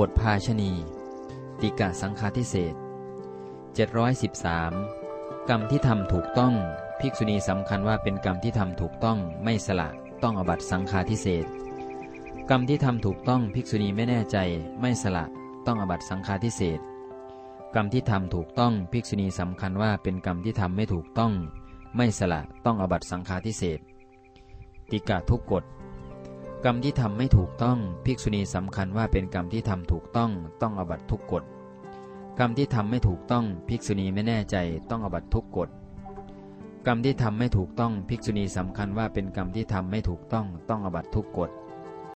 บทภาชณี ติกะสังฆาทิเศษ713 กรรมที่ทำถูกต้อง ภิกษุณีสำคัญว่าเป็นกรรมที่ทำถูกต้องไม่สละต้องอบัตสังฆาทิเศษกรรมที่ทำถูกต้องภิกษุณีไม่แน่ใจ ไม่สละต้องอบัตสังฆาทิเศษกรรมที่ทำถูกต้องภิกษุณีสำคัญว่าเป็นกรรมที่ทำไม่ถูกต้อง ไม่สละต้องอบัตสังฆาทิเศษติกะทุกกฎ กรรมที่ทำไม่ถูกต้องภิกษุณีสำคัญว่าเป็นกรรมที่ทำถูกต้องต้องอบัตทุกกฎกรรมที่ทำไม่ถูกต้องภิกษุณีไม่แน่ใจต้องอบัตทุกกฎกรรมที่ทำไม่ถูกต้องภิกษุณีสำคัญว่าเป็นกรรมที่ทำไม่ถูกต้องต้องอบัตทุกกฎ